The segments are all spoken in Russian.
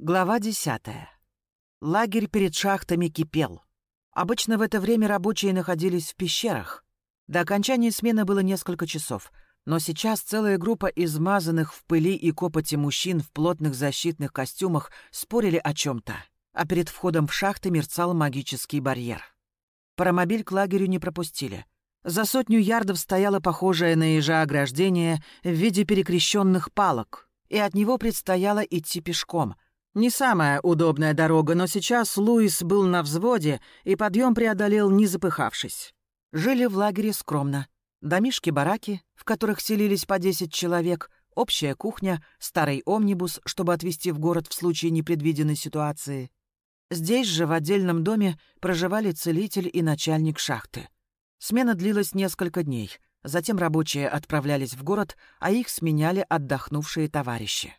Глава десятая. Лагерь перед шахтами кипел. Обычно в это время рабочие находились в пещерах. До окончания смены было несколько часов, но сейчас целая группа измазанных в пыли и копоти мужчин в плотных защитных костюмах спорили о чем-то, а перед входом в шахты мерцал магический барьер. Паромобиль к лагерю не пропустили. За сотню ярдов стояло похожее на ежа ограждение в виде перекрещенных палок, и от него предстояло идти пешком — не самая удобная дорога, но сейчас Луис был на взводе и подъем преодолел, не запыхавшись. Жили в лагере скромно. Домишки-бараки, в которых селились по 10 человек, общая кухня, старый омнибус, чтобы отвезти в город в случае непредвиденной ситуации. Здесь же, в отдельном доме, проживали целитель и начальник шахты. Смена длилась несколько дней. Затем рабочие отправлялись в город, а их сменяли отдохнувшие товарищи.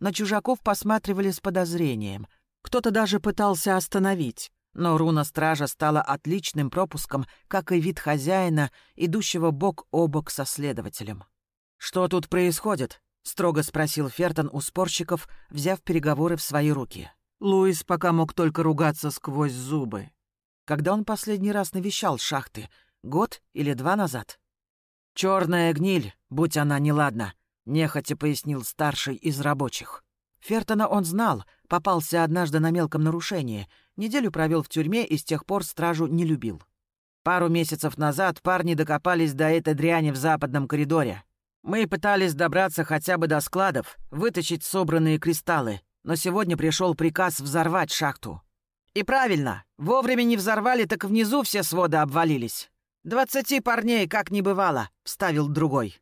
На чужаков посматривали с подозрением. Кто-то даже пытался остановить. Но руна стража стала отличным пропуском, как и вид хозяина, идущего бок о бок со следователем. «Что тут происходит?» — строго спросил Фертон у спорщиков, взяв переговоры в свои руки. Луис пока мог только ругаться сквозь зубы. Когда он последний раз навещал шахты? Год или два назад? «Черная гниль, будь она неладна», нехотя пояснил старший из рабочих. Фертона он знал, попался однажды на мелком нарушении, неделю провел в тюрьме и с тех пор стражу не любил. Пару месяцев назад парни докопались до этой дряни в западном коридоре. Мы пытались добраться хотя бы до складов, вытащить собранные кристаллы, но сегодня пришел приказ взорвать шахту. И правильно, вовремя не взорвали, так внизу все своды обвалились. «Двадцати парней, как не бывало», — вставил другой.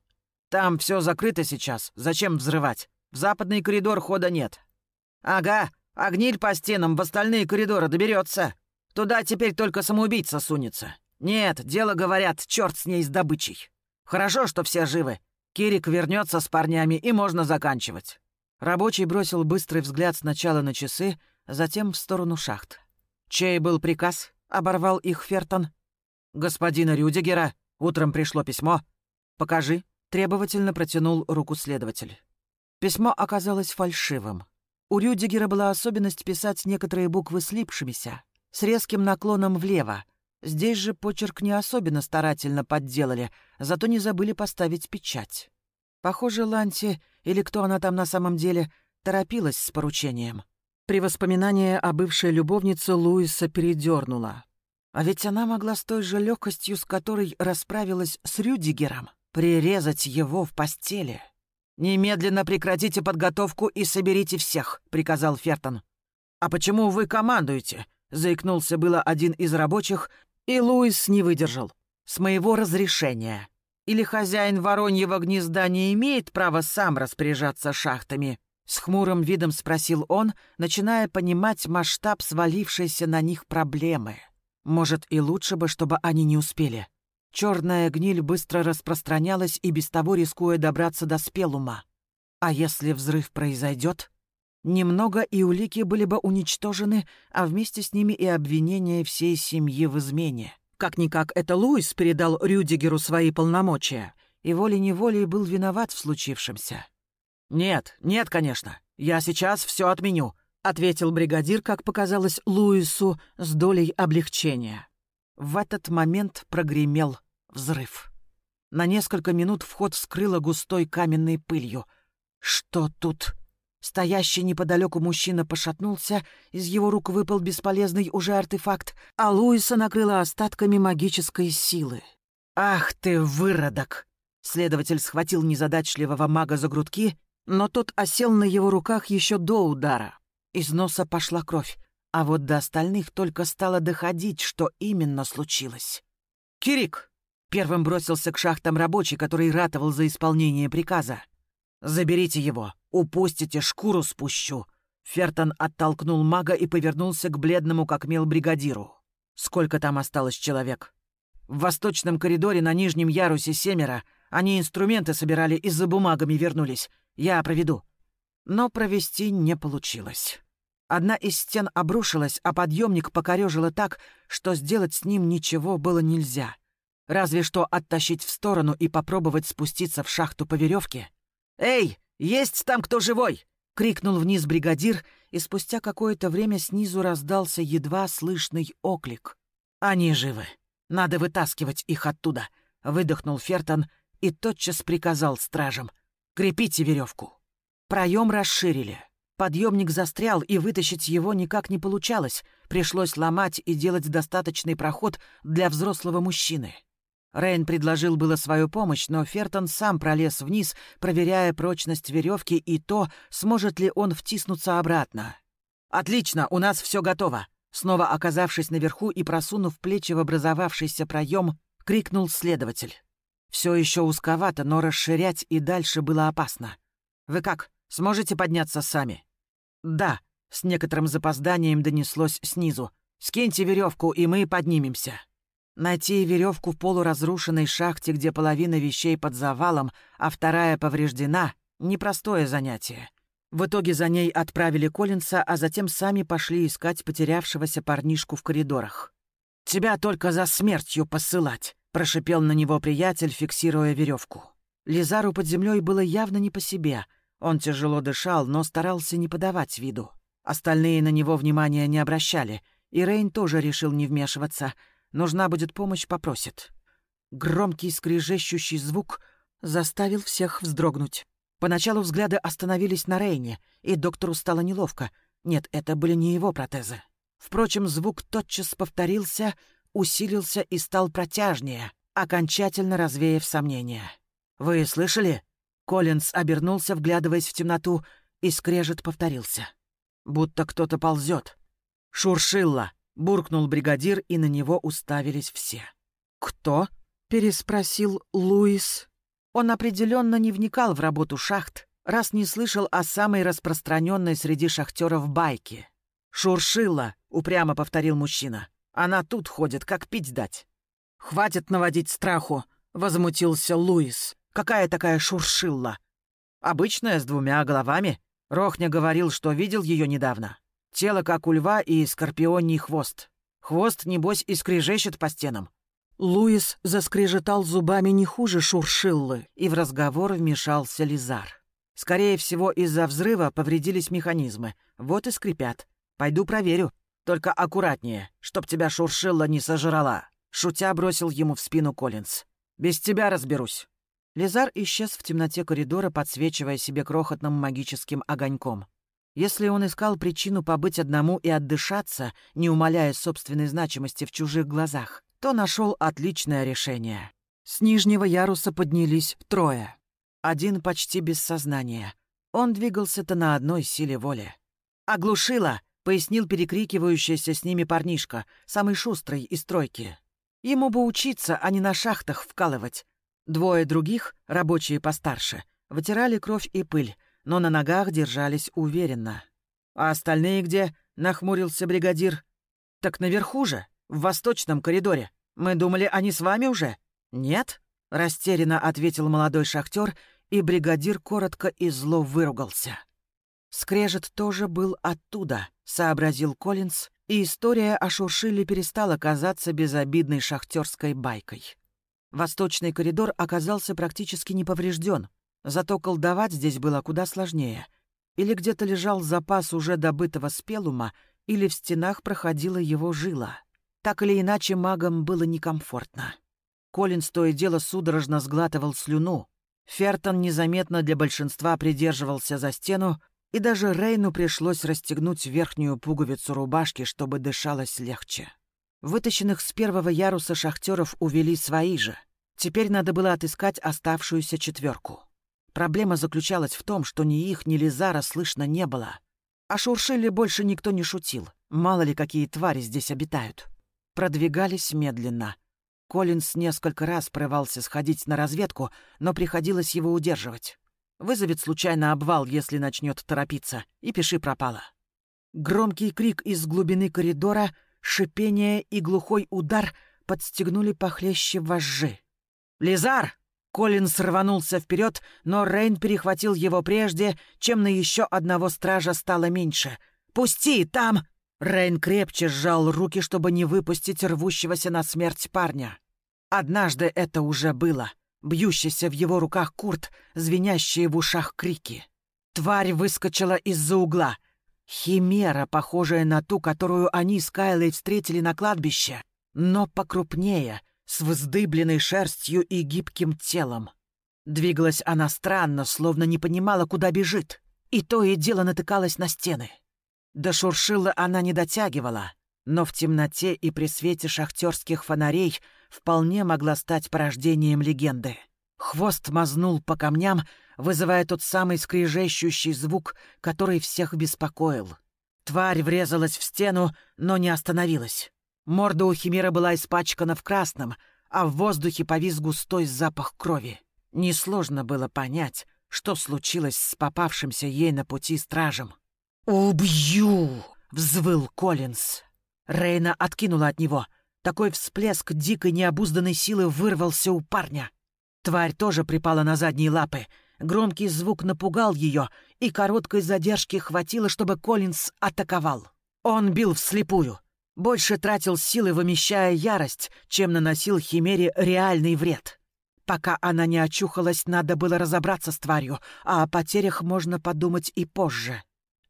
Там все закрыто сейчас. Зачем взрывать? В западный коридор хода нет. Ага, а гниль по стенам в остальные коридоры доберется. Туда теперь только самоубийца сунется. Нет, дело, говорят, черт с ней с добычей. Хорошо, что все живы. Кирик вернется с парнями, и можно заканчивать. Рабочий бросил быстрый взгляд сначала на часы, затем в сторону шахт. «Чей был приказ?» — оборвал их Фертон. «Господина Рюдигера. Утром пришло письмо. Покажи». Требовательно протянул руку следователь. Письмо оказалось фальшивым. У Рюдигера была особенность писать некоторые буквы слипшимися, с резким наклоном влево. Здесь же почерк не особенно старательно подделали, зато не забыли поставить печать. Похоже, Ланти, или кто она там на самом деле, торопилась с поручением. При воспоминании о бывшей любовнице Луиса передернула. А ведь она могла с той же легкостью, с которой расправилась с Рюдигером, Прирезать его в постели. «Немедленно прекратите подготовку и соберите всех», — приказал Фертон. «А почему вы командуете?» — заикнулся было один из рабочих, и Луис не выдержал. «С моего разрешения. Или хозяин Вороньего гнезда не имеет права сам распоряжаться шахтами?» С хмурым видом спросил он, начиная понимать масштаб свалившейся на них проблемы. «Может, и лучше бы, чтобы они не успели». Черная гниль быстро распространялась и без того рискуя добраться до спелума. А если взрыв произойдет? Немного и улики были бы уничтожены, а вместе с ними и обвинения всей семьи в измене. Как-никак это Луис передал Рюдигеру свои полномочия, и волей-неволей был виноват в случившемся. «Нет, нет, конечно. Я сейчас все отменю», — ответил бригадир, как показалось Луису, с долей облегчения. В этот момент прогремел Взрыв. На несколько минут вход вскрыло густой каменной пылью. «Что тут?» Стоящий неподалеку мужчина пошатнулся, из его рук выпал бесполезный уже артефакт, а Луиса накрыло остатками магической силы. «Ах ты, выродок!» Следователь схватил незадачливого мага за грудки, но тот осел на его руках еще до удара. Из носа пошла кровь, а вот до остальных только стало доходить, что именно случилось. «Кирик, Первым бросился к шахтам рабочий, который ратовал за исполнение приказа. «Заберите его, упустите, шкуру спущу». Фертон оттолкнул мага и повернулся к бледному как мел бригадиру. «Сколько там осталось человек?» «В восточном коридоре на нижнем ярусе семеро. Они инструменты собирали и за бумагами вернулись. Я проведу». Но провести не получилось. Одна из стен обрушилась, а подъемник покорежило так, что сделать с ним ничего было нельзя — Разве что оттащить в сторону и попробовать спуститься в шахту по веревке. «Эй, есть там кто живой? крикнул вниз бригадир, и спустя какое-то время снизу раздался едва слышный оклик. «Они живы. Надо вытаскивать их оттуда», — выдохнул Фертон и тотчас приказал стражам. «Крепите веревку». Проем расширили. Подъемник застрял, и вытащить его никак не получалось. Пришлось ломать и делать достаточный проход для взрослого мужчины. Рейн предложил было свою помощь, но Фертон сам пролез вниз, проверяя прочность веревки и то, сможет ли он втиснуться обратно. «Отлично, у нас все готово!» Снова оказавшись наверху и просунув плечи в образовавшийся проем, крикнул следователь. Все еще узковато, но расширять и дальше было опасно. «Вы как, сможете подняться сами?» «Да», — с некоторым запозданием донеслось снизу. «Скиньте веревку, и мы поднимемся». Найти веревку в полуразрушенной шахте, где половина вещей под завалом, а вторая повреждена — непростое занятие. В итоге за ней отправили Коллинса, а затем сами пошли искать потерявшегося парнишку в коридорах. «Тебя только за смертью посылать!» — прошипел на него приятель, фиксируя веревку. Лизару под землей было явно не по себе. Он тяжело дышал, но старался не подавать виду. Остальные на него внимания не обращали, и Рейн тоже решил не вмешиваться — Нужна будет помощь, попросит. Громкий скрежещущий звук заставил всех вздрогнуть. Поначалу взгляды остановились на Рейне, и доктору стало неловко. Нет, это были не его протезы. Впрочем, звук тотчас повторился, усилился и стал протяжнее, окончательно развеяв сомнения. «Вы слышали?» Коллинз обернулся, вглядываясь в темноту, и скрежет повторился. Будто кто-то ползет. «Шуршилла!» Буркнул бригадир, и на него уставились все. «Кто?» — переспросил Луис. Он определенно не вникал в работу шахт, раз не слышал о самой распространенной среди шахтеров байке. «Шуршила», — упрямо повторил мужчина. «Она тут ходит, как пить дать». «Хватит наводить страху», — возмутился Луис. «Какая такая шуршилла?» «Обычная, с двумя головами. Рохня говорил, что видел ее недавно. Тело, как у льва, и скорпионий хвост. Хвост, небось, и скрежещет по стенам. Луис заскрежетал зубами не хуже Шуршиллы, и в разговор вмешался Лизар. Скорее всего, из-за взрыва повредились механизмы. Вот и скрипят. Пойду проверю. Только аккуратнее, чтоб тебя Шуршилла не сожрала. Шутя бросил ему в спину Коллинз. «Без тебя разберусь». Лизар исчез в темноте коридора, подсвечивая себе крохотным магическим огоньком. Если он искал причину побыть одному и отдышаться, не умаляя собственной значимости в чужих глазах, то нашел отличное решение. С нижнего яруса поднялись трое. Один почти без сознания. Он двигался-то на одной силе воли. «Оглушила!» — пояснил перекрикивающийся с ними парнишка, самый шустрый из тройки. Ему бы учиться, а не на шахтах вкалывать. Двое других, рабочие постарше, вытирали кровь и пыль, но на ногах держались уверенно. «А остальные где?» — нахмурился бригадир. «Так наверху же, в восточном коридоре. Мы думали, они с вами уже?» «Нет?» — растерянно ответил молодой шахтер, и бригадир коротко и зло выругался. «Скрежет тоже был оттуда», — сообразил Коллинз, и история о Шуршиле перестала казаться безобидной шахтерской байкой. Восточный коридор оказался практически не поврежден, Зато колдовать здесь было куда сложнее. Или где-то лежал запас уже добытого спелума, или в стенах проходила его жила. Так или иначе, магам было некомфортно. Колин то и дело судорожно сглатывал слюну. Фертон незаметно для большинства придерживался за стену, и даже Рейну пришлось расстегнуть верхнюю пуговицу рубашки, чтобы дышалось легче. Вытащенных с первого яруса шахтеров увели свои же. Теперь надо было отыскать оставшуюся четверку. Проблема заключалась в том, что ни их, ни Лизара слышно не было. О Шуршиле больше никто не шутил. Мало ли, какие твари здесь обитают. Продвигались медленно. Коллинс несколько раз прорывался сходить на разведку, но приходилось его удерживать. Вызовет случайно обвал, если начнет торопиться, и пиши пропало. Громкий крик из глубины коридора, шипение и глухой удар подстегнули похлеще вожжи. «Лизар!» Колин рванулся вперед, но Рейн перехватил его прежде, чем на еще одного стража стало меньше. «Пусти, там!» Рейн крепче сжал руки, чтобы не выпустить рвущегося на смерть парня. Однажды это уже было. Бьющийся в его руках Курт, звенящие в ушах крики. Тварь выскочила из-за угла. Химера, похожая на ту, которую они с Кайлой встретили на кладбище, но покрупнее, с вздыбленной шерстью и гибким телом. Двигалась она странно, словно не понимала, куда бежит, и то и дело натыкалась на стены. До шуршила она не дотягивала, но в темноте и при свете шахтерских фонарей вполне могла стать порождением легенды. Хвост мазнул по камням, вызывая тот самый скрежещущий звук, который всех беспокоил. Тварь врезалась в стену, но не остановилась. Морда у химеры была испачкана в красном, а в воздухе повис густой запах крови. Несложно было понять, что случилось с попавшимся ей на пути стражем. «Убью!» — взвыл Коллинз. Рейна откинула от него. Такой всплеск дикой необузданной силы вырвался у парня. Тварь тоже припала на задние лапы. Громкий звук напугал ее, и короткой задержки хватило, чтобы Коллинз атаковал. Он бил вслепую. Больше тратил силы, вымещая ярость, чем наносил Химере реальный вред. Пока она не очухалась, надо было разобраться с тварью, а о потерях можно подумать и позже.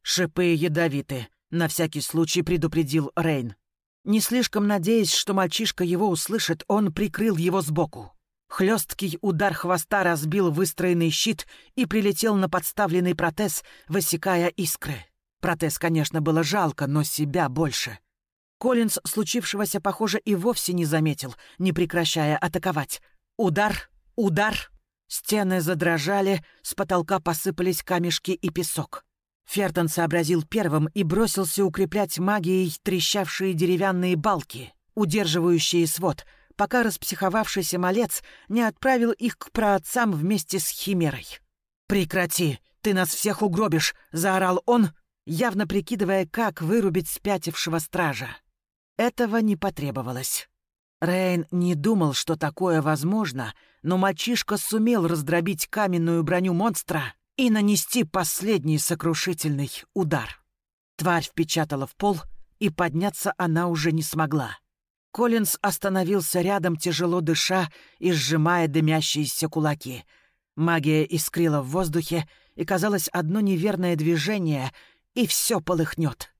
«Шипы ядовиты», — на всякий случай предупредил Рейн. Не слишком надеясь, что мальчишка его услышит, он прикрыл его сбоку. Хлесткий удар хвоста разбил выстроенный щит и прилетел на подставленный протез, высекая искры. Протез, конечно, было жалко, но себя больше. Коллинз случившегося, похоже, и вовсе не заметил, не прекращая атаковать. Удар, удар. Стены задрожали, с потолка посыпались камешки и песок. Фертон сообразил первым и бросился укреплять магией трещавшие деревянные балки, удерживающие свод, пока распсиховавшийся малец не отправил их к праотцам вместе с химерой. «Прекрати! Ты нас всех угробишь!» — заорал он, явно прикидывая, как вырубить спятившего стража. Этого не потребовалось. Рейн не думал, что такое возможно, но мальчишка сумел раздробить каменную броню монстра и нанести последний сокрушительный удар. Тварь впечатала в пол, и подняться она уже не смогла. Коллинз остановился рядом, тяжело дыша и сжимая дымящиеся кулаки. Магия искрила в воздухе, и казалось, одно неверное движение, и все полыхнет.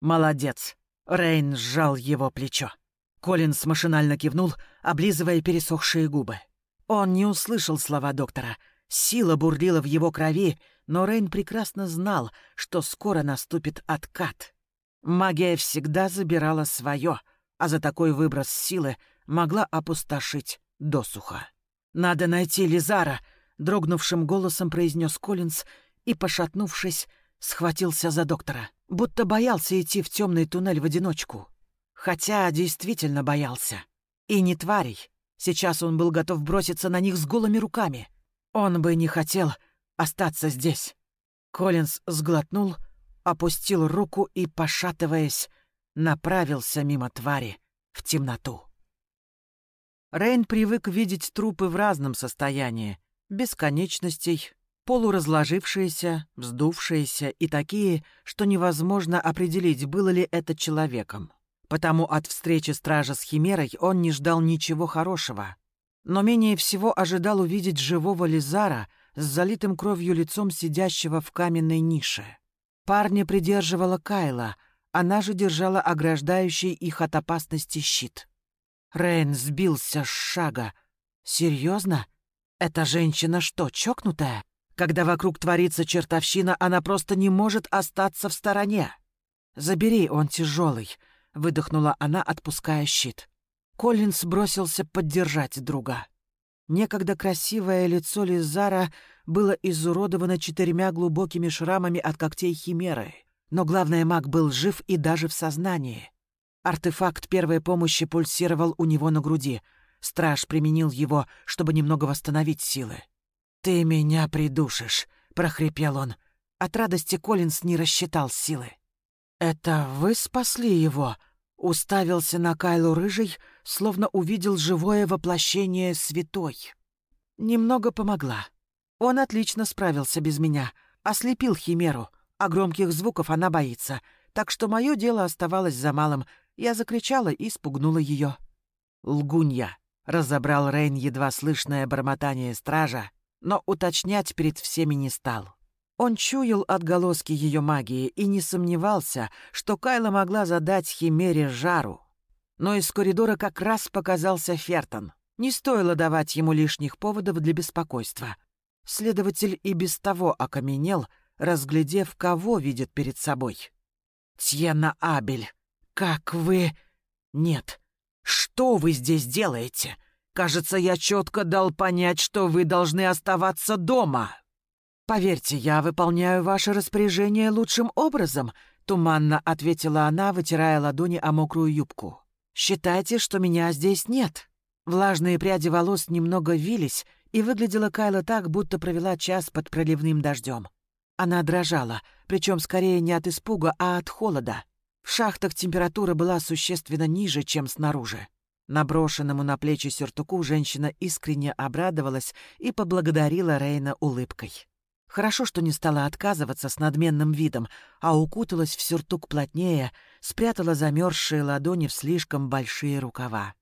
«Молодец!» — Рейн сжал его плечо. Коллинз машинально кивнул, облизывая пересохшие губы. Он не услышал слова доктора. Сила бурлила в его крови, но Рейн прекрасно знал, что скоро наступит откат. Магия всегда забирала свое, а за такой выброс силы могла опустошить досуха. «Надо найти Лизара», — дрогнувшим голосом произнес Коллинз и, пошатнувшись, схватился за доктора, будто боялся идти в темный туннель в одиночку. Хотя действительно боялся. И не тварей. Сейчас он был готов броситься на них с голыми руками. Он бы не хотел остаться здесь. Коллинз сглотнул, опустил руку и, пошатываясь, направился мимо твари в темноту. Рейн привык видеть трупы в разном состоянии, без конечностей, полуразложившиеся, вздувшиеся и такие, что невозможно определить, было ли это человеком. Потому от встречи стража с Химерой он не ждал ничего хорошего. Но менее всего ожидал увидеть живого Лизара с залитым кровью лицом сидящего в каменной нише. Парня придерживала Кайла, она же держала ограждающий их от опасности щит. Рейн сбился с шага. «Серьезно? Эта женщина что, чокнутая? Когда вокруг творится чертовщина, она просто не может остаться в стороне. Забери, он тяжелый выдохнула она, отпуская щит. Коллинз бросился поддержать друга. Некогда красивое лицо Лизара было изуродовано четырьмя глубокими шрамами от когтей Химеры. Но главное, маг был жив и даже в сознании. Артефакт первой помощи пульсировал у него на груди. Страж применил его, чтобы немного восстановить силы. «Ты меня придушишь», — прохрипел он. От радости Коллинз не рассчитал силы. «Это вы спасли его?» Уставился на Кайлу Рыжий, словно увидел живое воплощение святой. Немного помогла. Он отлично справился без меня, ослепил Химеру, а громких звуков она боится, так что мое дело оставалось за малым. Я закричала и спугнула ее. «Лгунья!» — разобрал Рейн едва слышное бормотание стража, но уточнять перед всеми не стал. Он чуял отголоски ее магии и не сомневался, что Кайла могла задать Химере жару. Но из коридора как раз показался Фертон. Не стоило давать ему лишних поводов для беспокойства. Следователь и без того окаменел, разглядев, кого видит перед собой. «Тьена Абель, как вы...» «Нет. Что вы здесь делаете? Кажется, я четко дал понять, что вы должны оставаться дома». «Поверьте, я выполняю ваше распоряжение лучшим образом», — туманно ответила она, вытирая ладони о мокрую юбку. «Считайте, что меня здесь нет». Влажные пряди волос немного вились, и выглядела Кайла так, будто провела час под проливным дождем. Она дрожала, причем скорее не от испуга, а от холода. В шахтах температура была существенно ниже, чем снаружи. Наброшенному на плечи сюртуку женщина искренне обрадовалась и поблагодарила Рейна улыбкой. Хорошо, что не стала отказываться с надменным видом, а укуталась в сюртук плотнее, спрятала замерзшие ладони в слишком большие рукава.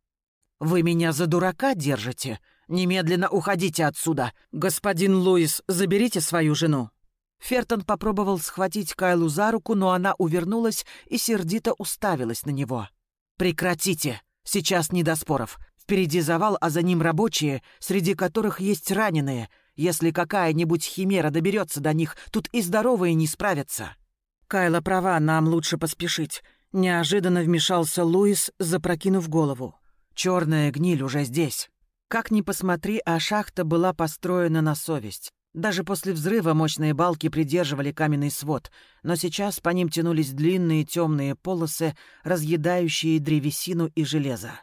«Вы меня за дурака держите? Немедленно уходите отсюда! Господин Луис, заберите свою жену!» Фертон попробовал схватить Кайлу за руку, но она увернулась и сердито уставилась на него. «Прекратите! Сейчас не до споров. Впереди завал, а за ним рабочие, среди которых есть раненые. Если какая-нибудь химера доберется до них, тут и здоровые не справятся. Кайла права, нам лучше поспешить. Неожиданно вмешался Луис, запрокинув голову. Черная гниль уже здесь. Как ни посмотри, а шахта была построена на совесть. Даже после взрыва мощные балки придерживали каменный свод, но сейчас по ним тянулись длинные темные полосы, разъедающие древесину и железо.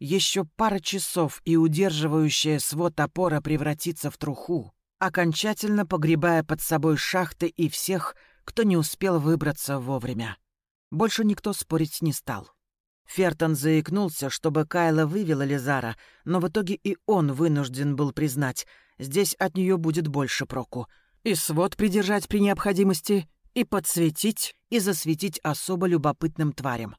Еще пара часов, и удерживающая свод опора превратится в труху, окончательно погребая под собой шахты и всех, кто не успел выбраться вовремя. Больше никто спорить не стал. Фертон заикнулся, чтобы Кайла вывела Лизара, но в итоге и он вынужден был признать, здесь от нее будет больше проку. И свод придержать при необходимости, и подсветить, и засветить особо любопытным тварям.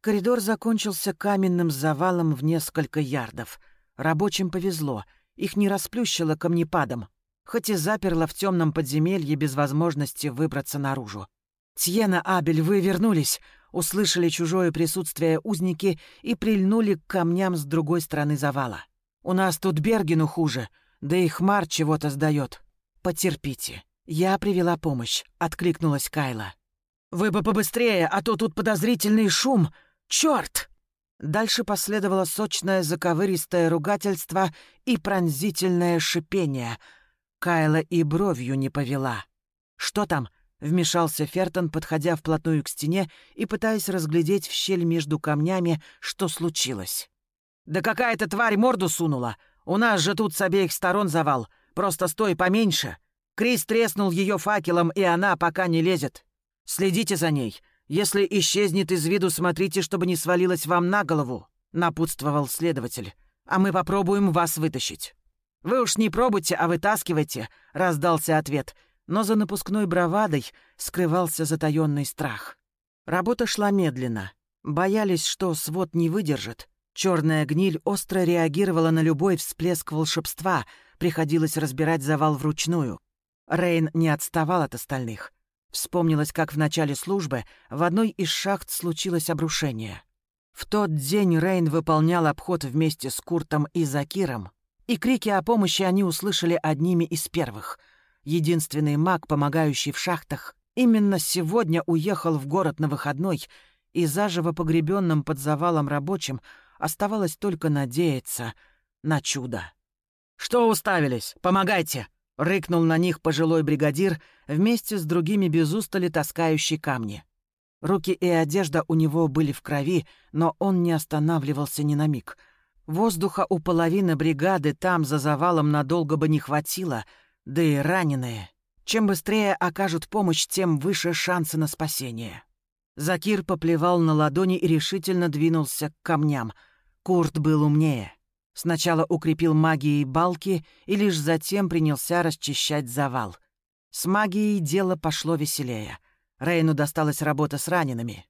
Коридор закончился каменным завалом в несколько ярдов. Рабочим повезло, их не расплющило камнепадом, хоть и заперло в темном подземелье без возможности выбраться наружу. «Тьена, Абель, вы вернулись!» Услышали чужое присутствие узники и прильнули к камням с другой стороны завала. «У нас тут Бергену хуже, да и Хмар чего-то сдает. Потерпите. Я привела помощь», — откликнулась Кайла. «Вы бы побыстрее, а то тут подозрительный шум!» Черт! Дальше последовало сочное заковыристое ругательство и пронзительное шипение. Кайла и бровью не повела. «Что там?» — вмешался Фертон, подходя вплотную к стене и пытаясь разглядеть в щель между камнями, что случилось. «Да какая-то тварь морду сунула! У нас же тут с обеих сторон завал, просто стой поменьше!» Крис треснул ее факелом, и она пока не лезет. Следите за ней. Если исчезнет из виду, смотрите, чтобы не свалилось вам на голову», — напутствовал следователь. «А мы попробуем вас вытащить». «Вы уж не пробуйте, а вытаскивайте», — раздался ответ. Но за напускной бравадой скрывался затаённый страх. Работа шла медленно. Боялись, что свод не выдержит. Черная гниль остро реагировала на любой всплеск волшебства, приходилось разбирать завал вручную. Рейн не отставал от остальных. Вспомнилось, как в начале службы в одной из шахт случилось обрушение. В тот день Рейн выполнял обход вместе с Куртом и Закиром, и крики о помощи они услышали одними из первых. Единственный маг, помогающий в шахтах, именно сегодня уехал в город на выходной, и заживо погребенным под завалом рабочим оставалось только надеяться на чудо. «Что уставились? Помогайте!» Рыкнул на них пожилой бригадир вместе с другими без устали таскающий камни. Руки и одежда у него были в крови, но он не останавливался ни на миг. Воздуха у половины бригады там за завалом надолго бы не хватило, да и раненые. Чем быстрее окажут помощь, тем выше шансы на спасение. Закир поплевал на ладони и решительно двинулся к камням. Курт был умнее. Сначала укрепил магией балки и лишь затем принялся расчищать завал. С магией дело пошло веселее. Рейну досталась работа с ранеными.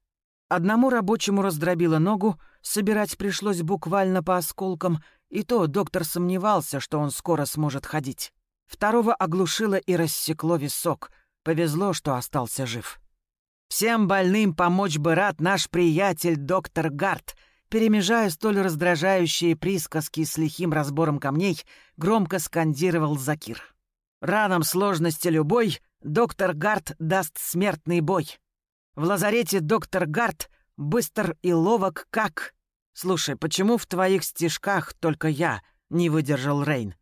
Одному рабочему раздробило ногу, собирать пришлось буквально по осколкам, и то доктор сомневался, что он скоро сможет ходить. Второго оглушило и рассекло висок. повезло, что остался жив. «Всем больным помочь бы рад наш приятель доктор Гарт», перемежая столь раздражающие присказки с лихим разбором камней, громко скандировал Закир. «Ранам сложности любой, доктор Гарт даст смертный бой. В лазарете доктор Гарт быстр и ловок как...» «Слушай, почему в твоих стишках только я?» — не выдержал Рейн.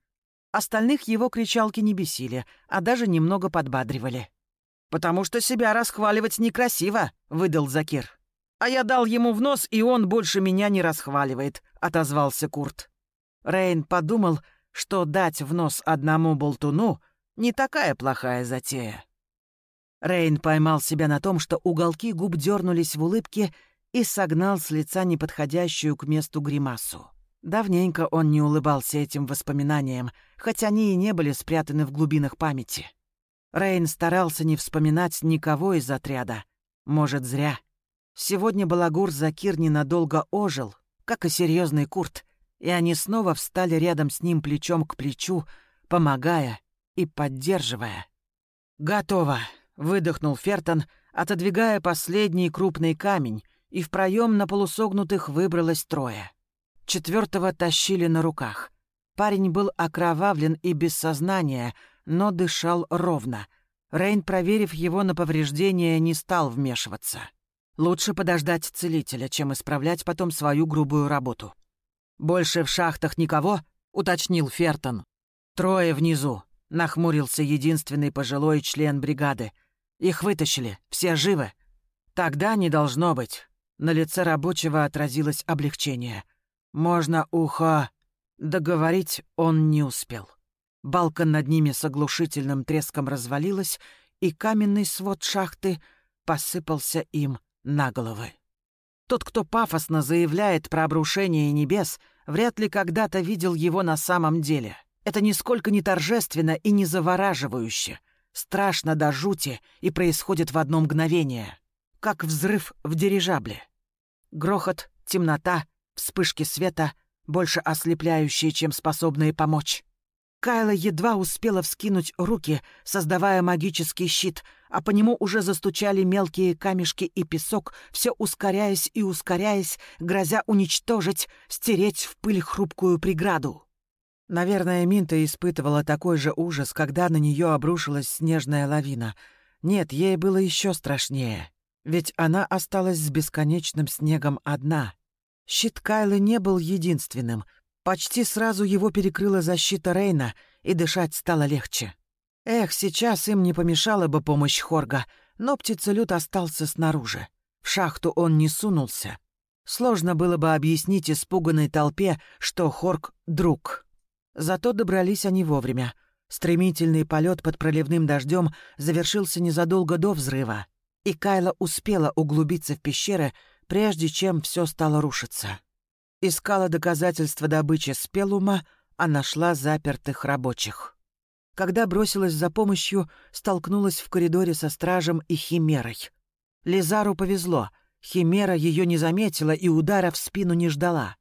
Остальных его кричалки не бесили, а даже немного подбадривали. «Потому что себя расхваливать некрасиво», — выдал Закир. «А я дал ему в нос, и он больше меня не расхваливает», — отозвался Курт. Рейн подумал, что дать в нос одному болтуну — не такая плохая затея. Рейн поймал себя на том, что уголки губ дернулись в улыбке и согнал с лица неподходящую к месту гримасу. Давненько он не улыбался этим воспоминаниям, хоть они и не были спрятаны в глубинах памяти. Рейн старался не вспоминать никого из отряда. Может, зря. Сегодня балагур Закир ненадолго ожил, как и серьезный Курт, и они снова встали рядом с ним плечом к плечу, помогая и поддерживая. «Готово!» — выдохнул Фертон, отодвигая последний крупный камень, и в проем на полусогнутых выбралось трое. Четвертого тащили на руках. Парень был окровавлен и без сознания — но дышал ровно. Рейн, проверив его на повреждения, не стал вмешиваться. Лучше подождать целителя, чем исправлять потом свою грубую работу. «Больше в шахтах никого?» — уточнил Фертон. «Трое внизу», — нахмурился единственный пожилой член бригады. «Их вытащили, все живы». «Тогда не должно быть». На лице рабочего отразилось облегчение. «Можно ухо...» Договорить он не успел. Балка над ними с оглушительным треском развалилась, и каменный свод шахты посыпался им на головы. Тот, кто пафосно заявляет про обрушение небес, вряд ли когда-то видел его на самом деле. Это нисколько не торжественно и не завораживающе. Страшно до жути и происходит в одно мгновение. Как взрыв в дирижабле. Грохот, темнота, вспышки света, больше ослепляющие, чем способные помочь. Кайла едва успела вскинуть руки, создавая магический щит, а по нему уже застучали мелкие камешки и песок, все ускоряясь и ускоряясь, грозя уничтожить, стереть в пыль хрупкую преграду. Наверное, Минта испытывала такой же ужас, когда на нее обрушилась снежная лавина. Нет, ей было еще страшнее, ведь она осталась с бесконечным снегом одна. Щит Кайлы не был единственным — Почти сразу его перекрыла защита Рейна, и дышать стало легче. Эх, сейчас им не помешала бы помощь Хорга, но птицелют остался снаружи. В шахту он не сунулся. Сложно было бы объяснить испуганной толпе, что Хорг — друг. Зато добрались они вовремя. Стремительный полет под проливным дождем завершился незадолго до взрыва, и Кайла успела углубиться в пещеры, прежде чем все стало рушиться. Искала доказательства добычи спелума, а нашла запертых рабочих. Когда бросилась за помощью, столкнулась в коридоре со стражем и химерой. Лизару повезло. Химера ее не заметила и удара в спину не ждала.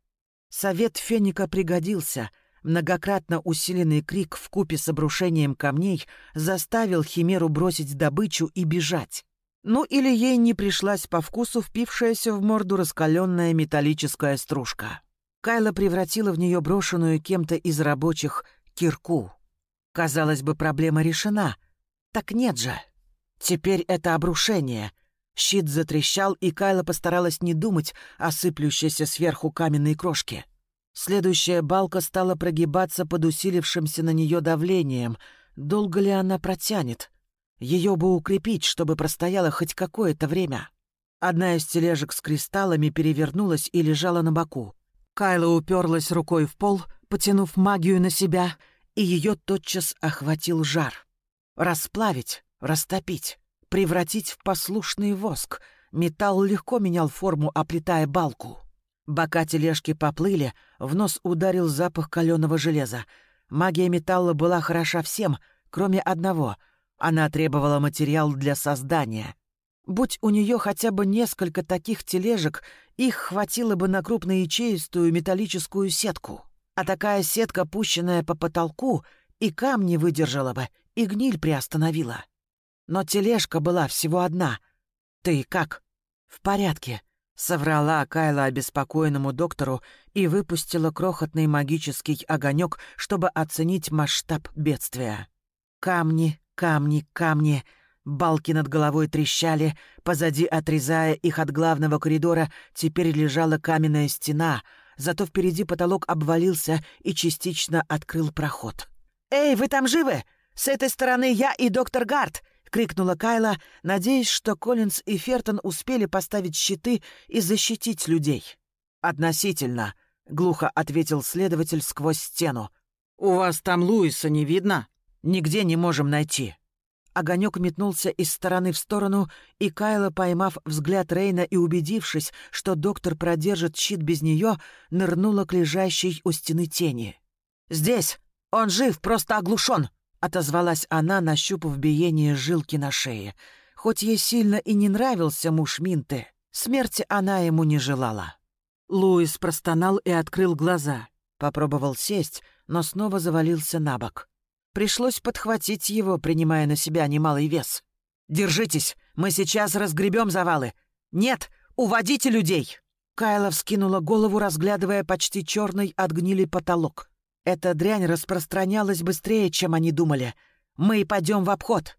Совет Феника пригодился. Многократно усиленный крик в купе с обрушением камней заставил Химеру бросить добычу и бежать. Ну или ей не пришлась по вкусу впившаяся в морду раскаленная металлическая стружка. Кайла превратила в нее брошенную кем-то из рабочих кирку. Казалось бы, проблема решена. Так нет же. Теперь это обрушение. Щит затрещал, и Кайла постаралась не думать о сыплющейся сверху каменной крошке. Следующая балка стала прогибаться под усилившимся на нее давлением. Долго ли она протянет? Ее бы укрепить, чтобы простояла хоть какое-то время. Одна из тележек с кристаллами перевернулась и лежала на боку. Кайла уперлась рукой в пол, потянув магию на себя, и ее тотчас охватил жар. Расплавить, растопить, превратить в послушный воск. Металл легко менял форму, оплетая балку. Бока тележки поплыли, в нос ударил запах каленого железа. Магия металла была хороша всем, кроме одного — она требовала материал для создания. Будь у нее хотя бы несколько таких тележек, их хватило бы на крупноячеистую металлическую сетку. А такая сетка, пущенная по потолку, и камни выдержала бы, и гниль приостановила. Но тележка была всего одна. Ты как? В порядке, соврала Кайла обеспокоенному доктору и выпустила крохотный магический огонек, чтобы оценить масштаб бедствия. Камни, камни, камни. Балки над головой трещали, позади, отрезая их от главного коридора, теперь лежала каменная стена, зато впереди потолок обвалился и частично открыл проход. «Эй, вы там живы? С этой стороны я и доктор Гарт!» — крикнула Кайла, надеясь, что Коллинз и Фертон успели поставить щиты и защитить людей. «Относительно», — глухо ответил следователь сквозь стену. «У вас там Луиса не видно? Нигде не можем найти». Огонек метнулся из стороны в сторону, и Кайла, поймав взгляд Рейна и убедившись, что доктор продержит щит без нее, нырнула к лежащей у стены тени. «Здесь! Он жив, просто оглушен!» — отозвалась она, нащупав биение жилки на шее. Хоть ей сильно и не нравился муж Минты, смерти она ему не желала. Луис простонал и открыл глаза. Попробовал сесть, но снова завалился на бок. Пришлось подхватить его, принимая на себя немалый вес. «Держитесь, мы сейчас разгребем завалы!» «Нет, уводите людей!» Кайла вскинула голову, разглядывая почти черный от гнили потолок. Эта дрянь распространялась быстрее, чем они думали. «Мы пойдем в обход.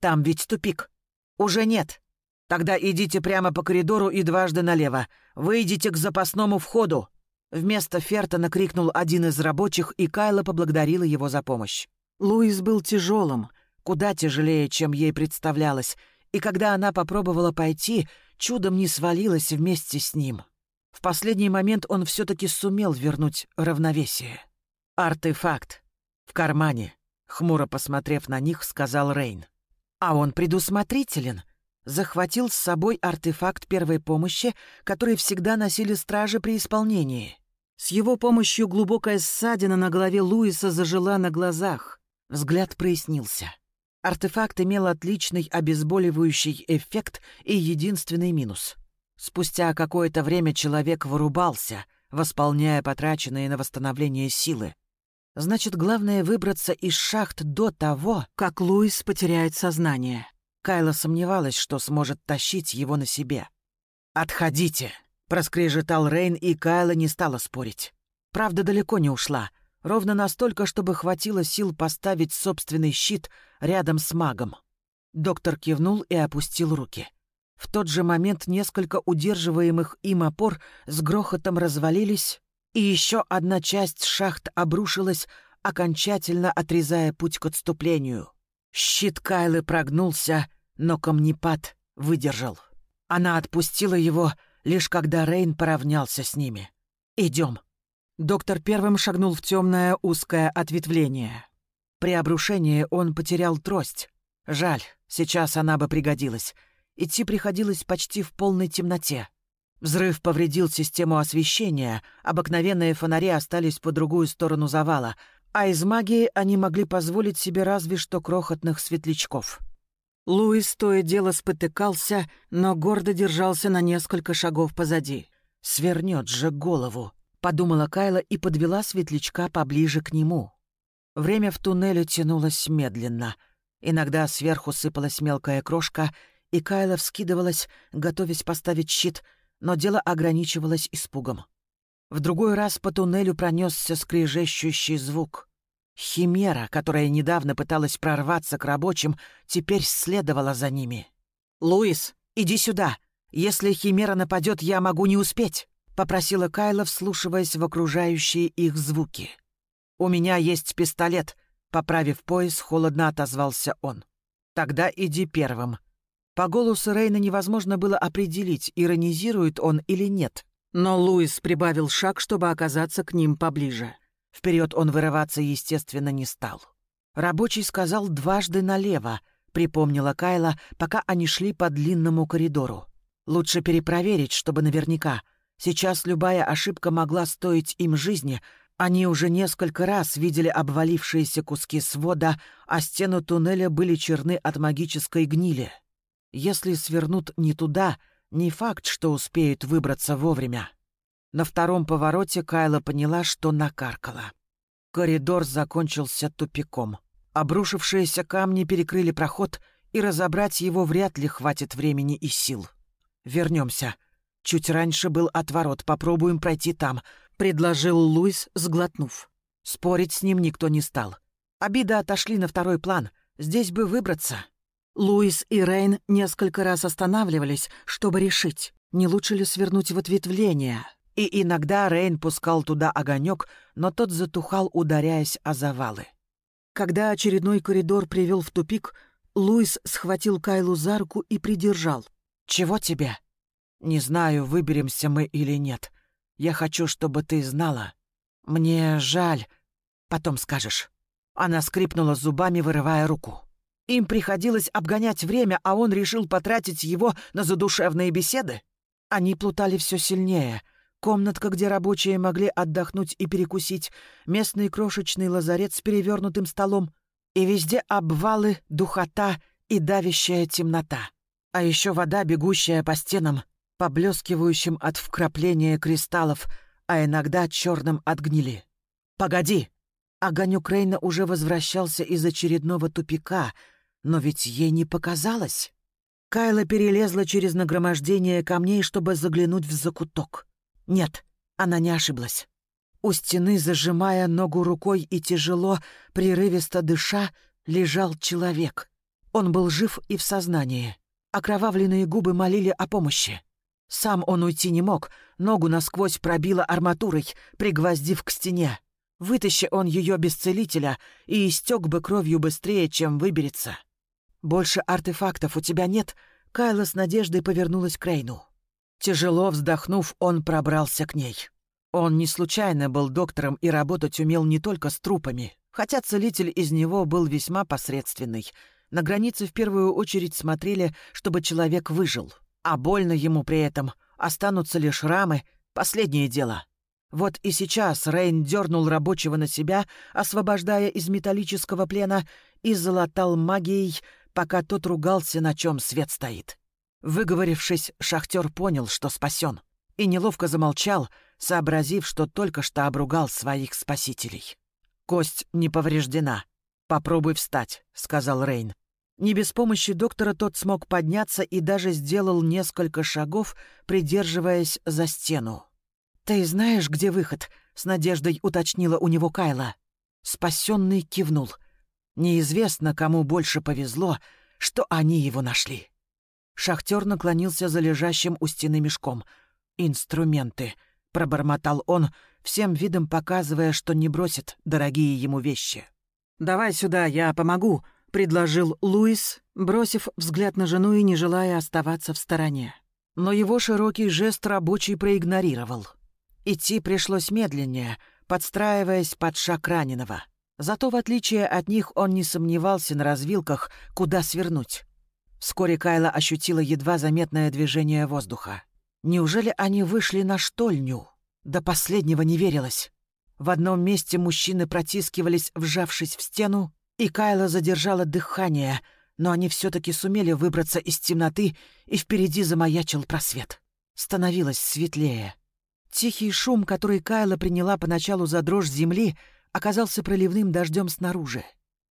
Там ведь тупик». «Уже нет. Тогда идите прямо по коридору и дважды налево. Выйдите к запасному входу». Вместо Фертона крикнул один из рабочих, и Кайла поблагодарила его за помощь. Луис был тяжелым, куда тяжелее, чем ей представлялось, и когда она попробовала пойти, чудом не свалилась вместе с ним. В последний момент он все-таки сумел вернуть равновесие. «Артефакт. В кармане», — хмуро посмотрев на них, сказал Рейн. «А он предусмотрителен», захватил с собой артефакт первой помощи, который всегда носили стражи при исполнении. С его помощью глубокая ссадина на голове Луиса зажила на глазах. Взгляд прояснился. Артефакт имел отличный обезболивающий эффект и единственный минус. Спустя какое-то время человек вырубался, восполняя потраченные на восстановление силы. Значит, главное выбраться из шахт до того, как Луис потеряет сознание. Кайла сомневалась, что сможет тащить его на себе. «Отходите!» — проскрежетал Рейн, и Кайла не стала спорить. Правда, далеко не ушла — Ровно настолько, чтобы хватило сил поставить собственный щит рядом с магом. Доктор кивнул и опустил руки. В тот же момент несколько удерживаемых им опор с грохотом развалились, и еще одна часть шахт обрушилась, окончательно отрезая путь к отступлению. Щит Кайлы прогнулся, но камнепад выдержал. Она отпустила его, лишь когда Рейн поравнялся с ними. «Идем», Доктор первым шагнул в темное узкое ответвление. При обрушении он потерял трость. Жаль, сейчас она бы пригодилась. Идти приходилось почти в полной темноте. Взрыв повредил систему освещения, обыкновенные фонари остались по другую сторону завала, а из магии они могли позволить себе разве что крохотных светлячков. Луис то и дело спотыкался, но гордо держался на несколько шагов позади. Свернет же голову подумала Кайла и подвела светлячка поближе к нему. Время в туннеле тянулось медленно. Иногда сверху сыпалась мелкая крошка, и Кайла вскидывалась, готовясь поставить щит, но дело ограничивалось испугом. В другой раз по туннелю пронесся скрежещущий звук. Химера, которая недавно пыталась прорваться к рабочим, теперь следовала за ними. «Луис, иди сюда! Если Химера нападет, я могу не успеть!» — попросила Кайла, вслушиваясь в окружающие их звуки. «У меня есть пистолет», — поправив пояс, холодно отозвался он. «Тогда иди первым». По голосу Рейна невозможно было определить, иронизирует он или нет. Но Луис прибавил шаг, чтобы оказаться к ним поближе. Вперед он вырываться, естественно, не стал. Рабочий сказал дважды налево, припомнила Кайла, пока они шли по длинному коридору. Лучше перепроверить, чтобы наверняка — Сейчас любая ошибка могла стоить им жизни. Они уже несколько раз видели обвалившиеся куски свода, а стены туннеля были черны от магической гнили. Если свернут не туда, не факт, что успеют выбраться вовремя. На втором повороте Кайла поняла, что накаркала. Коридор закончился тупиком. Обрушившиеся камни перекрыли проход, и разобрать его вряд ли хватит времени и сил. Вернемся. Чуть раньше был отворот, попробуем пройти там», — предложил Луис, сглотнув. Спорить с ним никто не стал. Обиды отошли на второй план. Здесь бы выбраться. Луис и Рейн несколько раз останавливались, чтобы решить, не лучше ли свернуть в ответвление. И иногда Рейн пускал туда огонек, но тот затухал, ударяясь о завалы. Когда очередной коридор привел в тупик, Луис схватил Кайлу за руку и придержал. «Чего тебе?» «Не знаю, выберемся мы или нет. Я хочу, чтобы ты знала. Мне жаль. Потом скажешь». Она скрипнула зубами, вырывая руку. Им приходилось обгонять время, а он решил потратить его на задушевные беседы. Они плутали все сильнее. Комнатка, где рабочие могли отдохнуть и перекусить, местный крошечный лазарет с перевернутым столом, и везде обвалы, духота и давящая темнота. А еще вода, бегущая по стенам, поблескивающим от вкрапления кристаллов, а иногда черным от гнили. «Погоди!» Огонек Рейна уже возвращался из очередного тупика, но ведь ей не показалось. Кайла перелезла через нагромождение камней, чтобы заглянуть в закуток. Нет, она не ошиблась. У стены, зажимая ногу рукой и тяжело, прерывисто дыша, лежал человек. Он был жив и в сознании. Окровавленные губы молили о помощи. Сам он уйти не мог, ногу насквозь пробило арматурой, пригвоздив к стене. Вытащи он ее без целителя и истек бы кровью быстрее, чем выберется. «Больше артефактов у тебя нет?» Кайла с надеждой повернулась к Рейну. Тяжело вздохнув, он пробрался к ней. Он не случайно был доктором и работать умел не только с трупами, хотя целитель из него был весьма посредственный. На границе в первую очередь смотрели, чтобы человек выжил. А больно ему при этом, останутся лишь рамы, последнее дело. Вот и сейчас Рейн дернул рабочего на себя, освобождая из металлического плена, и залатал магией, пока тот ругался, на чем свет стоит. Выговорившись, шахтер понял, что спасен, и неловко замолчал, сообразив, что только что обругал своих спасителей. «Кость не повреждена. Попробуй встать», — сказал Рейн. Не без помощи доктора тот смог подняться и даже сделал несколько шагов, придерживаясь за стену. «Ты знаешь, где выход?» — с надеждой уточнила у него Кайла. Спасенный кивнул. Неизвестно, кому больше повезло, что они его нашли. Шахтер наклонился за лежащим у стены мешком. «Инструменты», — пробормотал он, всем видом показывая, что не бросит дорогие ему вещи. «Давай сюда, я помогу», — предложил Луис, бросив взгляд на жену и не желая оставаться в стороне. Но его широкий жест рабочий проигнорировал. Идти пришлось медленнее, подстраиваясь под шаг раненого. Зато, в отличие от них, он не сомневался на развилках, куда свернуть. Вскоре Кайла ощутила едва заметное движение воздуха. Неужели они вышли на штольню? До последнего не верилось. В одном месте мужчины протискивались, вжавшись в стену, и Кайла задержала дыхание, но они все-таки сумели выбраться из темноты, и впереди замаячил просвет. Становилось светлее. Тихий шум, который Кайла приняла поначалу за дрожь земли, оказался проливным дождем снаружи.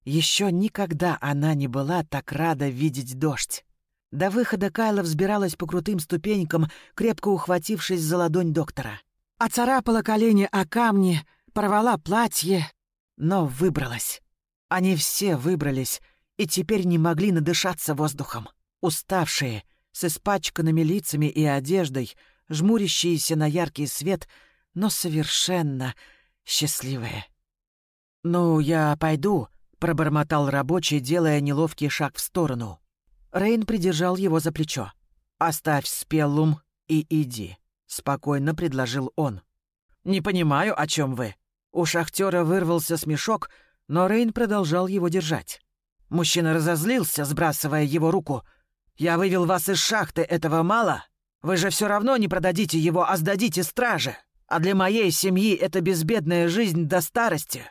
Еще никогда она не была так рада видеть дождь. До выхода Кайла взбиралась по крутым ступенькам, крепко ухватившись за ладонь доктора. Оцарапала колени о камни, порвала платье, но выбралась. Они все выбрались и теперь не могли надышаться воздухом. Уставшие, с испачканными лицами и одеждой, жмурящиеся на яркий свет, но совершенно счастливые. «Ну, я пойду», — пробормотал рабочий, делая неловкий шаг в сторону. Рейн придержал его за плечо. «Оставь спеллум и иди», — спокойно предложил он. «Не понимаю, о чем вы». У шахтера вырвался смешок, но Рейн продолжал его держать. Мужчина разозлился, сбрасывая его руку. «Я вывел вас из шахты, этого мало? Вы же все равно не продадите его, а сдадите страже. А для моей семьи это безбедная жизнь до старости.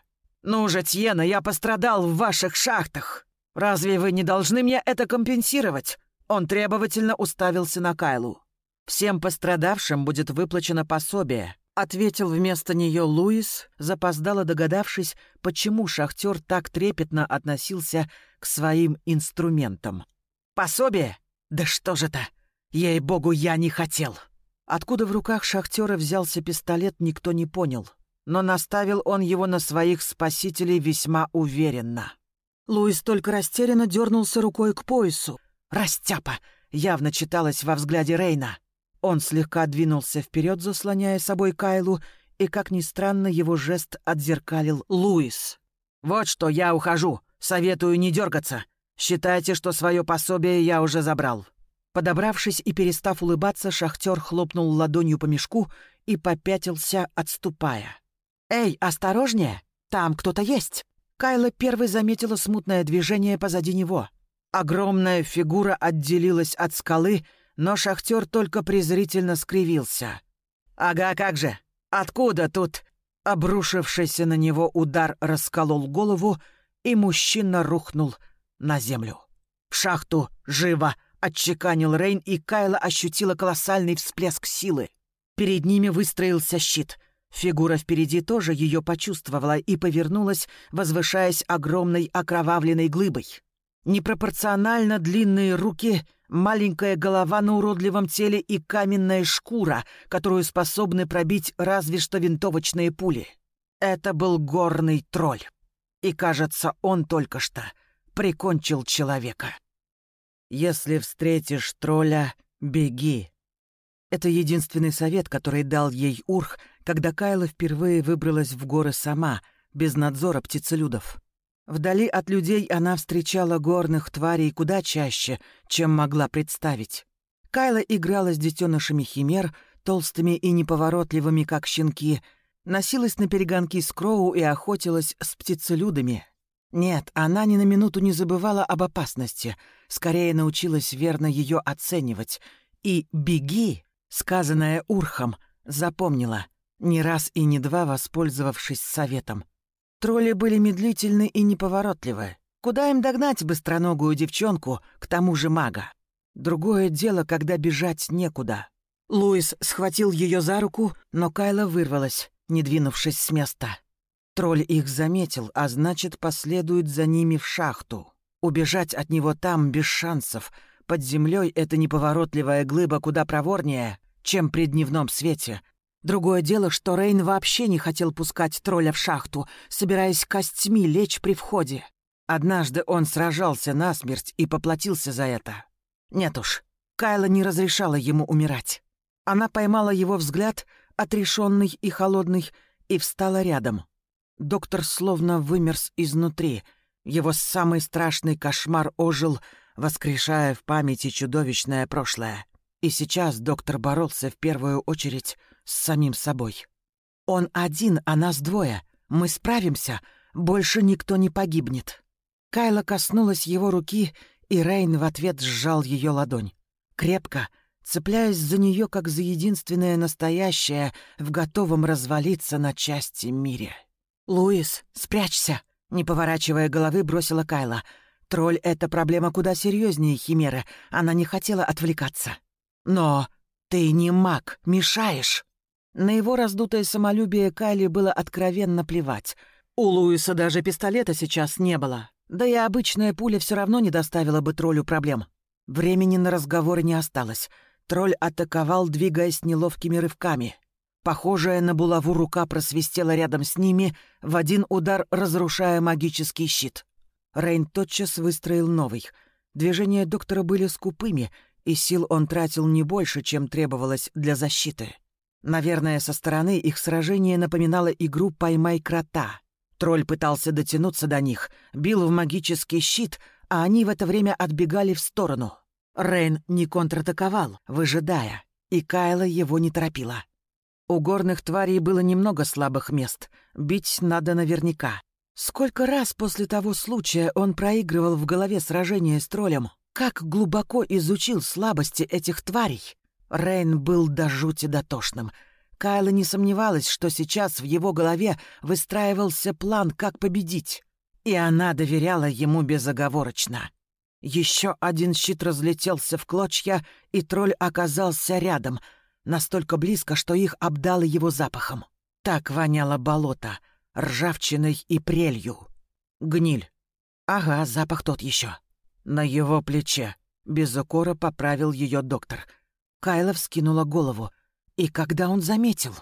«Ну же, Тьена, я пострадал в ваших шахтах. Разве вы не должны мне это компенсировать?» Он требовательно уставился на Кайлу. «Всем пострадавшим будет выплачено пособие», — ответил вместо нее Луис, запоздало догадавшись, почему шахтер так трепетно относился к своим инструментам. Пособие? Да что же это? Ей-богу, я не хотел. Откуда в руках шахтера взялся пистолет, никто не понял. Но наставил он его на своих спасителей весьма уверенно. Луис только растерянно дернулся рукой к поясу. «Растяпа!» — явно читалось во взгляде Рейна. Он слегка двинулся вперед, заслоняя собой Кайлу, и, как ни странно, его жест отзеркалил Луис. «Вот что, я ухожу. Советую не дергаться. Считайте, что свое пособие я уже забрал». Подобравшись и перестав улыбаться, шахтер хлопнул ладонью по мешку и попятился, отступая. «Эй, осторожнее! Там кто-то есть!» Кайла первой заметила смутное движение позади него. Огромная фигура отделилась от скалы, но шахтер только презрительно скривился. «Ага, как же! Откуда тут?» Обрушившийся на него удар расколол голову, и мужчина рухнул на землю. «В шахту! Живо!» Отчеканил Рейн, и Кайла ощутила колоссальный всплеск силы. Перед ними выстроился щит. Фигура впереди тоже ее почувствовала и повернулась, возвышаясь огромной окровавленной глыбой. Непропорционально длинные руки, маленькая голова на уродливом теле и каменная шкура, которую способны пробить разве что винтовочные пули. Это был горный тролль. И, кажется, он только что прикончил человека. Если встретишь тролля, беги. Это единственный совет, который дал ей Урх, когда Кайла впервые выбралась в горы сама, без надзора птицелюдов. Вдали от людей она встречала горных тварей куда чаще, чем могла представить. Кайла играла с детенышами химер, толстыми и неповоротливыми, как щенки, носилась на перегонки с Кроу и охотилась с птицелюдами, нет, она ни на минуту не забывала об опасности, скорее научилась верно ее оценивать. И «беги», сказанное Урхом, запомнила, не раз и не два воспользовавшись советом. Тролли были медлительны и неповоротливы. Куда им догнать быстроногую девчонку, к тому же мага? Другое дело, когда бежать некуда. Луис схватил ее за руку, но Кайла вырвалась, не двинувшись с места. Тролль их заметил, а значит, последует за ними в шахту. Убежать от него там без шансов. Под землей это неповоротливая глыба куда проворнее, чем при дневном свете. Другое дело, что Рейн вообще не хотел пускать тролля в шахту, собираясь костьми лечь при входе. Однажды он сражался насмерть и поплатился за это. Нет уж, Кайла не разрешала ему умирать. Она поймала его взгляд, отрешенный и холодный, и встала рядом. Доктор словно вымерз изнутри. Его самый страшный кошмар ожил, воскрешая в памяти чудовищное прошлое. И сейчас доктор боролся в первую очередь с самим собой. «Он один, а нас двое. Мы справимся. Больше никто не погибнет». Кайла коснулась его руки, и Рейн в ответ сжал ее ладонь. Крепко, цепляясь за нее как за единственное настоящее в готовом развалиться на части мире. «Луис, спрячься!» — не поворачивая головы, бросила Кайла. «Тролль — это проблема куда серьезнее Химеры. Она не хотела отвлекаться». «Но ты не маг, мешаешь!» На его раздутое самолюбие Кайли было откровенно плевать. У Луиса даже пистолета сейчас не было. Да и обычная пуля все равно не доставила бы троллю проблем. Времени на разговоры не осталось. Тролль атаковал, двигаясь неловкими рывками. Похожая на булаву рука просвистела рядом с ними, в один удар разрушая магический щит. Рейн тотчас выстроил новый. Движения доктора были скупыми, и сил он тратил не больше, чем требовалось для защиты. Наверное, со стороны их сражение напоминало игру «Поймай крота». Тролль пытался дотянуться до них, бил в магический щит, а они в это время отбегали в сторону. Рейн не контратаковал, выжидая, и Кайла его не торопила. У горных тварей было немного слабых мест. Бить надо наверняка. Сколько раз после того случая он проигрывал в голове сражение с троллем? Как глубоко изучил слабости этих тварей? Рейн был до жути дотошным. Кайла не сомневалась, что сейчас в его голове выстраивался план, как победить. И она доверяла ему безоговорочно. Еще один щит разлетелся в клочья, и тролль оказался рядом — настолько близко, что их обдало его запахом. Так воняло болото, ржавчиной и прелью. Гниль. Ага, запах тот еще. На его плече. Без укора поправил ее доктор. Кайла вскинула голову. И когда он заметил?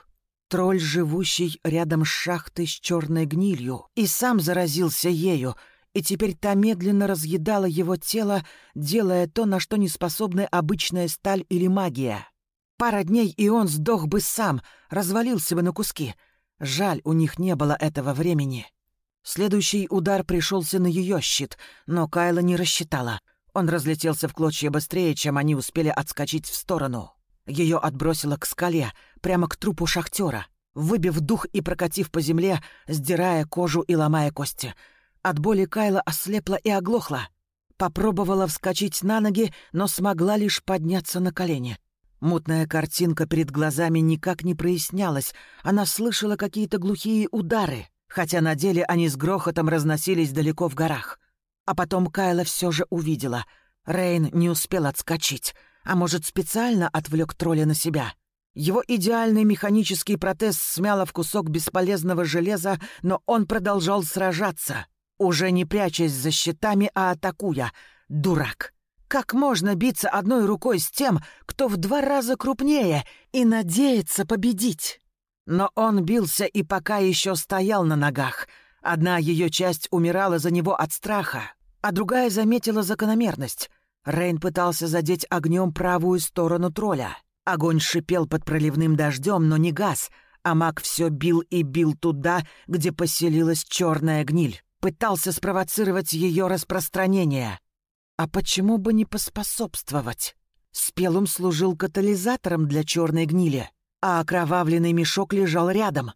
Тролль, живущий рядом с шахтой с черной гнилью, и сам заразился ею, и теперь та медленно разъедала его тело, делая то, на что не способны обычная сталь или магия. Пара дней, и он сдох бы сам, развалился бы на куски. Жаль, у них не было этого времени. Следующий удар пришелся на ее щит, но Кайла не рассчитала. Он разлетелся в клочья быстрее, чем они успели отскочить в сторону. Ее отбросило к скале, прямо к трупу шахтера, выбив дух и прокатив по земле, сдирая кожу и ломая кости. От боли Кайла ослепла и оглохла. Попробовала вскочить на ноги, но смогла лишь подняться на колени. Мутная картинка перед глазами никак не прояснялась. Она слышала какие-то глухие удары, хотя на деле они с грохотом разносились далеко в горах. А потом Кайла все же увидела. Рейн не успел отскочить, а может, специально отвлек тролля на себя. Его идеальный механический протез смяло в кусок бесполезного железа, но он продолжал сражаться, уже не прячась за щитами, а атакуя. Дурак! Как можно биться одной рукой с тем, кто в два раза крупнее, и надеяться победить? Но он бился и пока еще стоял на ногах. Одна ее часть умирала за него от страха, а другая заметила закономерность. Рейн пытался задеть огнем правую сторону тролля. Огонь шипел под проливным дождем, но не газ, а маг все бил и бил туда, где поселилась черная гниль. Пытался спровоцировать ее распространение. А почему бы не поспособствовать? Спелум служил катализатором для черной гнили, а окровавленный мешок лежал рядом.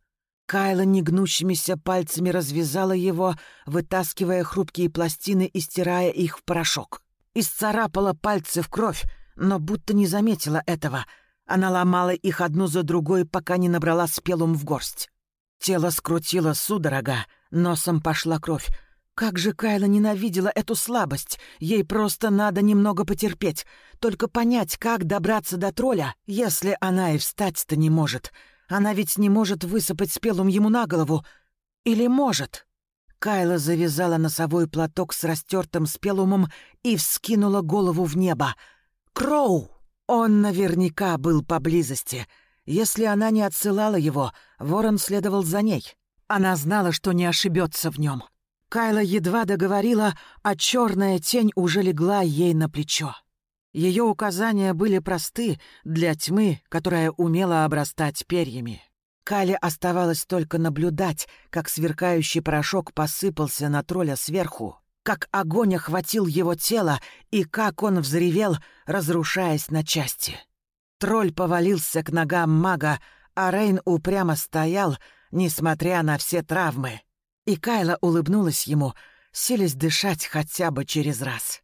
Кайла негнущимися пальцами развязала его, вытаскивая хрупкие пластины и стирая их в порошок. Исцарапала пальцы в кровь, но будто не заметила этого. Она ломала их одну за другой, пока не набрала спелум в горсть. Тело скрутило судорога, носом пошла кровь. Как же Кайла ненавидела эту слабость. Ей просто надо немного потерпеть. Только понять, как добраться до тролля, если она и встать-то не может. Она ведь не может высыпать спелум ему на голову. Или может? Кайла завязала носовой платок с растертым спелумом и вскинула голову в небо. «Кроу!» Он наверняка был поблизости. Если она не отсылала его, ворон следовал за ней. Она знала, что не ошибется в нем. Кайла едва договорила, а черная тень уже легла ей на плечо. Ее указания были просты для тьмы, которая умела обрастать перьями. Кайле оставалось только наблюдать, как сверкающий порошок посыпался на тролля сверху, как огонь охватил его тело и как он взревел, разрушаясь на части. Тролль повалился к ногам мага, а Рейн упрямо стоял, несмотря на все травмы. И Кайла улыбнулась ему, селись дышать хотя бы через раз.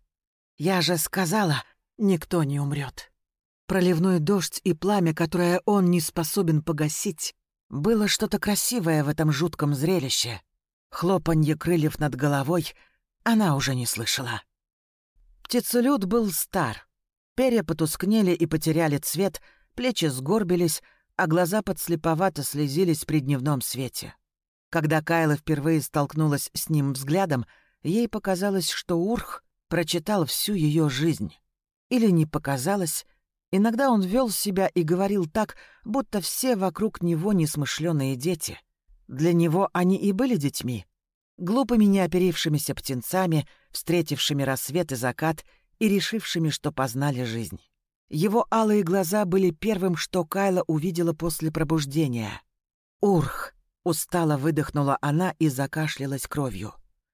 «Я же сказала, никто не умрет». Проливной дождь и пламя, которое он не способен погасить, было что-то красивое в этом жутком зрелище. Хлопанье крыльев над головой она уже не слышала. Птицелюд был стар. Перья потускнели и потеряли цвет, плечи сгорбились, а глаза подслеповато слезились при дневном свете. Когда Кайла впервые столкнулась с ним взглядом, ей показалось, что Урх прочитал всю ее жизнь. Или не показалось. Иногда он вел себя и говорил так, будто все вокруг него несмышленые дети. Для него они и были детьми. Глупыми неоперившимися птенцами, встретившими рассвет и закат и решившими, что познали жизнь. Его алые глаза были первым, что Кайла увидела после пробуждения. Урх, Устало выдохнула она и закашлялась кровью.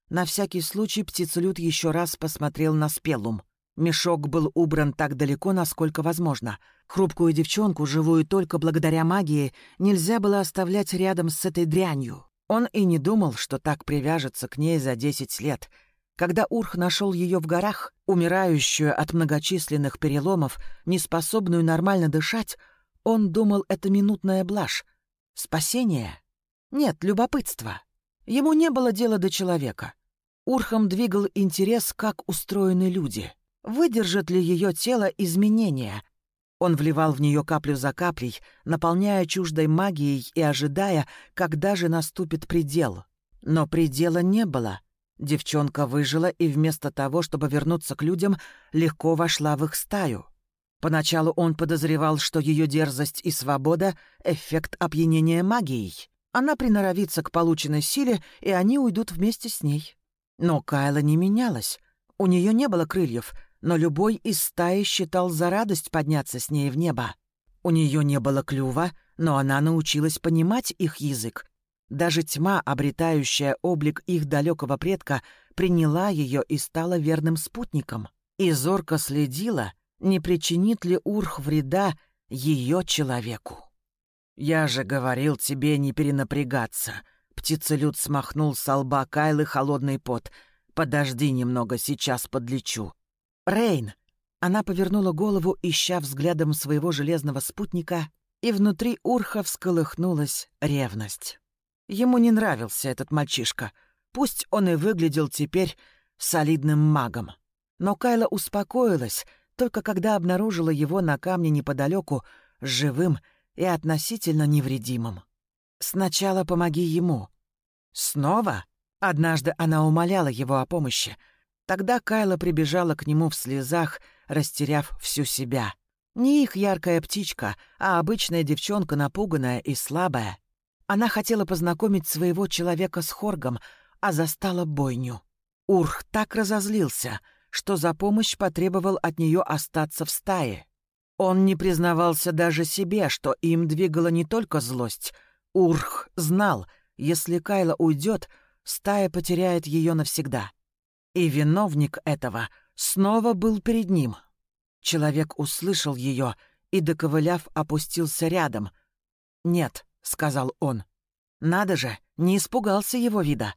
На всякий случай птицелюд еще раз посмотрел на спелум. Мешок был убран так далеко, насколько возможно. Хрупкую девчонку, живую только благодаря магии, нельзя было оставлять рядом с этой дрянью. Он и не думал, что так привяжется к ней за десять лет. Когда Урх нашел ее в горах, умирающую от многочисленных переломов, неспособную нормально дышать, он думал, это минутная блажь. Спасение? Нет, любопытство. Ему не было дела до человека. Урхом двигал интерес, как устроены люди. Выдержит ли ее тело изменения? Он вливал в нее каплю за каплей, наполняя чуждой магией и ожидая, когда же наступит предел. Но предела не было. Девчонка выжила и вместо того, чтобы вернуться к людям, легко вошла в их стаю. Поначалу он подозревал, что ее дерзость и свобода — эффект опьянения магией. Она приноровится к полученной силе, и они уйдут вместе с ней. Но Кайла не менялась. У нее не было крыльев, но любой из стаи считал за радость подняться с ней в небо. У нее не было клюва, но она научилась понимать их язык. Даже тьма, обретающая облик их далекого предка, приняла ее и стала верным спутником. И зорко следила, не причинит ли Урх вреда ее человеку. «Я же говорил тебе не перенапрягаться», Птицелюд смахнул с лба Кайлы холодный пот. «Подожди немного, сейчас подлечу». «Рейн!» Она повернула голову, ища взглядом своего железного спутника, и внутри Урха всколыхнулась ревность. Ему не нравился этот мальчишка. Пусть он и выглядел теперь солидным магом. Но Кайла успокоилась, только когда обнаружила его на камне неподалеку, живым и относительно невредимым. «Сначала помоги ему». «Снова?» Однажды она умоляла его о помощи. Тогда Кайла прибежала к нему в слезах, растеряв всю себя. Не их яркая птичка, а обычная девчонка, напуганная и слабая. Она хотела познакомить своего человека с Хоргом, а застала бойню. Урх так разозлился, что за помощь потребовал от нее остаться в стае. Он не признавался даже себе, что им двигала не только злость — Урх знал, если Кайла уйдет, стая потеряет ее навсегда. И виновник этого снова был перед ним. Человек услышал ее и, доковыляв, опустился рядом. «Нет», — сказал он. «Надо же, не испугался его вида».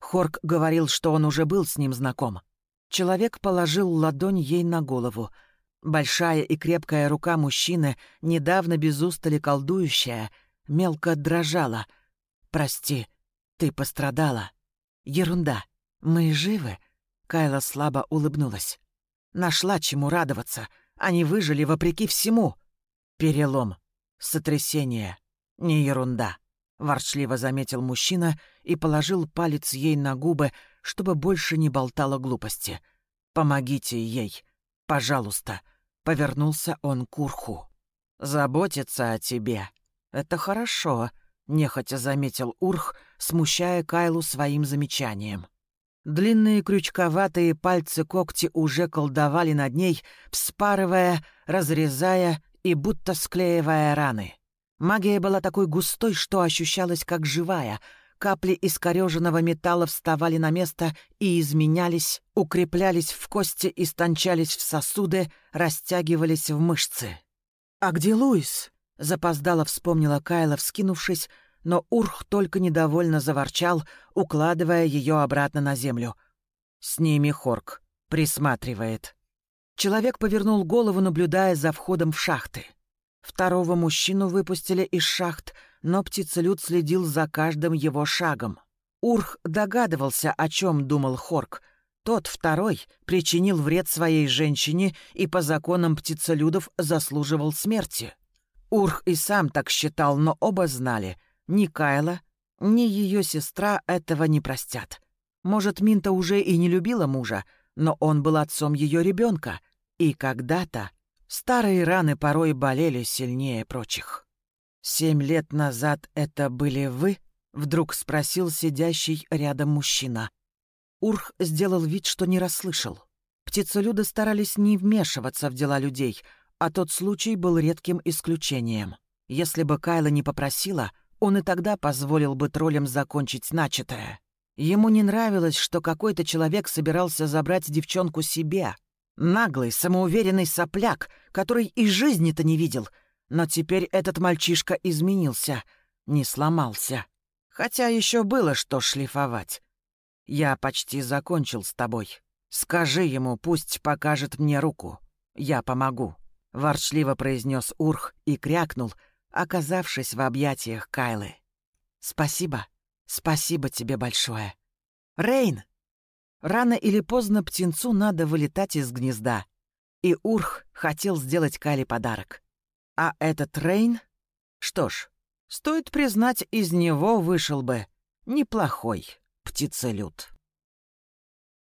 Хорк говорил, что он уже был с ним знаком. Человек положил ладонь ей на голову. Большая и крепкая рука мужчины, недавно без устали колдующая, мелко дрожала. «Прости, ты пострадала». «Ерунда. Мы живы?» Кайла слабо улыбнулась. «Нашла чему радоваться. Они выжили вопреки всему». «Перелом. Сотрясение. Не ерунда», — ворчливо заметил мужчина и положил палец ей на губы, чтобы больше не болтала глупости. «Помогите ей. Пожалуйста». Повернулся он к Урху. «Заботиться о тебе «Это хорошо», — нехотя заметил Урх, смущая Кайлу своим замечанием. Длинные крючковатые пальцы когти уже колдовали над ней, вспарывая, разрезая и будто склеивая раны. Магия была такой густой, что ощущалась как живая. Капли искореженного металла вставали на место и изменялись, укреплялись в кости, истончались в сосуды, растягивались в мышцы. «А где Луис?» Запоздало вспомнила Кайла, вскинувшись, но Урх только недовольно заворчал, укладывая ее обратно на землю. «С ними Хорк. Присматривает». Человек повернул голову, наблюдая за входом в шахты. Второго мужчину выпустили из шахт, но птицелюд следил за каждым его шагом. Урх догадывался, о чем думал Хорк. Тот, второй, причинил вред своей женщине и по законам птицелюдов заслуживал смерти. Урх и сам так считал, но оба знали, ни Кайла, ни ее сестра этого не простят. Может, Минта уже и не любила мужа, но он был отцом ее ребенка, и когда-то старые раны порой болели сильнее прочих. «Семь лет назад это были вы?» — вдруг спросил сидящий рядом мужчина. Урх сделал вид, что не расслышал. Птицелюды старались не вмешиваться в дела людей — а тот случай был редким исключением. Если бы Кайла не попросила, он и тогда позволил бы троллям закончить начатое. Ему не нравилось, что какой-то человек собирался забрать девчонку себе. Наглый, самоуверенный сопляк, который и жизни-то не видел. Но теперь этот мальчишка изменился, не сломался. Хотя еще было что шлифовать. Я почти закончил с тобой. Скажи ему, пусть покажет мне руку. Я помогу. — ворчливо произнес Урх и крякнул, оказавшись в объятиях Кайлы. «Спасибо, спасибо тебе большое. Рейн!» Рано или поздно птенцу надо вылетать из гнезда, и Урх хотел сделать Кайле подарок. А этот Рейн? Что ж, стоит признать, из него вышел бы неплохой птицелюд.